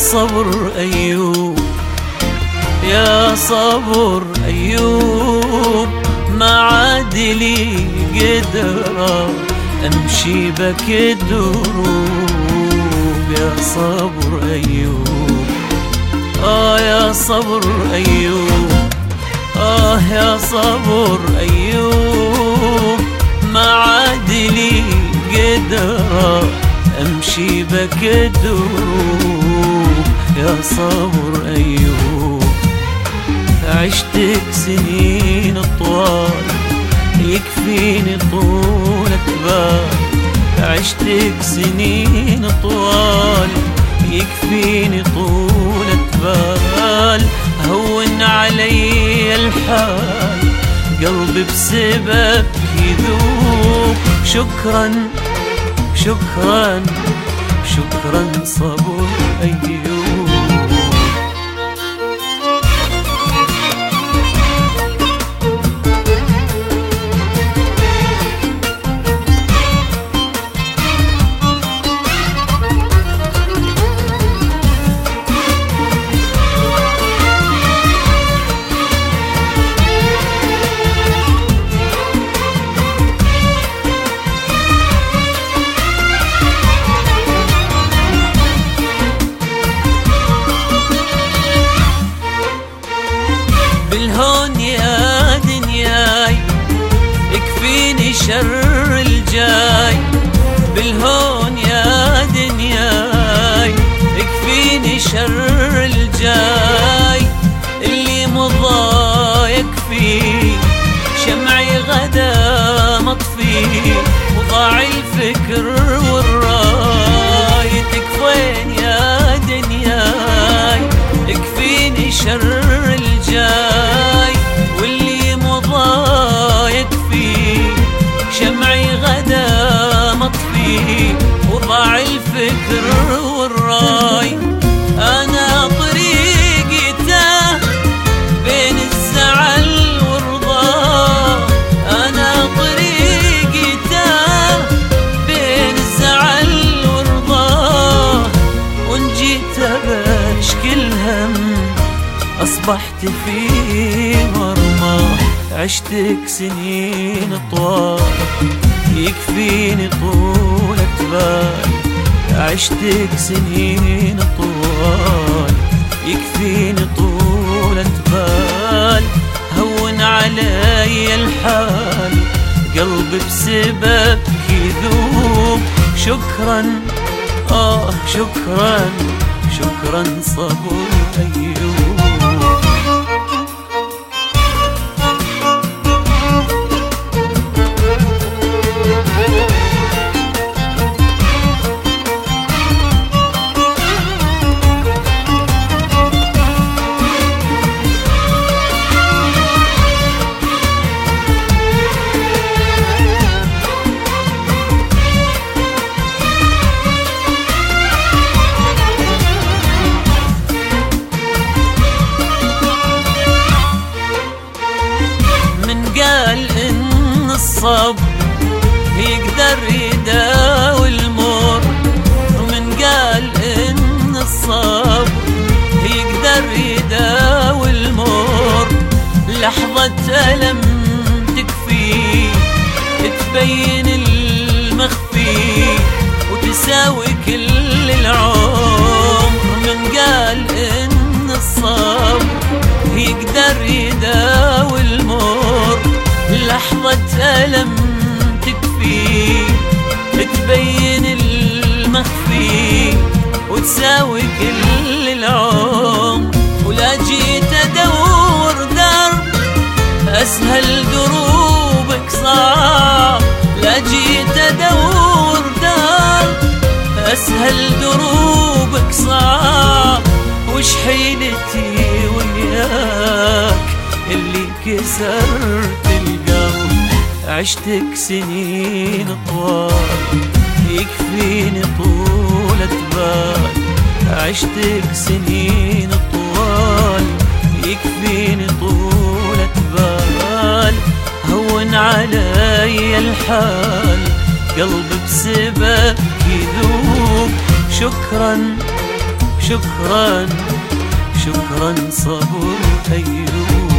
صبر أيوب يا صبر أيوب. ما عاد لي قدرة أمشي بك الدروب. يا صبر أيوب آه يا صبر أيوب آه يا صبر أيوب. ما عاد لي قدرة أمشي بك الدروب. يا صبر أيوب. عشتك سنين طوال يكفيني طولة بال عشتك سنين طوال يكفيني طولة بال هون علي الحال قلبي بسببك يذوب. شكرا شكرا شكرا صبر أيوب. بالهون يا دنياي يكفيني شر الجاي. بالهون يا دنياي يكفيني شر الجاي. اللي مضى يكفي شمعي غدا مطفي. وضاع الفكر الفكر والراي. أنا طريقي تاه بين الزعل والرضا. أنا طريقي تاه بين الزعل والرضا. وإن جيت بشكي الهم أصبحت في مرمى. عشتك سنين طوال يكفيني طولة بال عشتك سنين طوال يكفيني طولة بال هون علي الحال قلبي بسببك يذوب شكرا آه شكرا شكرا صبر لحظة ألم تكفي تبين المخفي وتساوي كل العمر. من قال إن الصبر يقدر يداوي المر. لحظة ألم تكفي تبين المخفي وتساوي كل العمر. أسهل دروبك صعب لا جيت أدور درب أسهل دروبك صعب وش حيلتي وياك؟ اللي كسرت القلب. عشتك سنين طوال. يكفيني طولة بال عشتك سنين طوال. يكفيني بال هون علي الحال. قلبي بسببك يذوب. شكرا شكرا شكرا صبر أيوب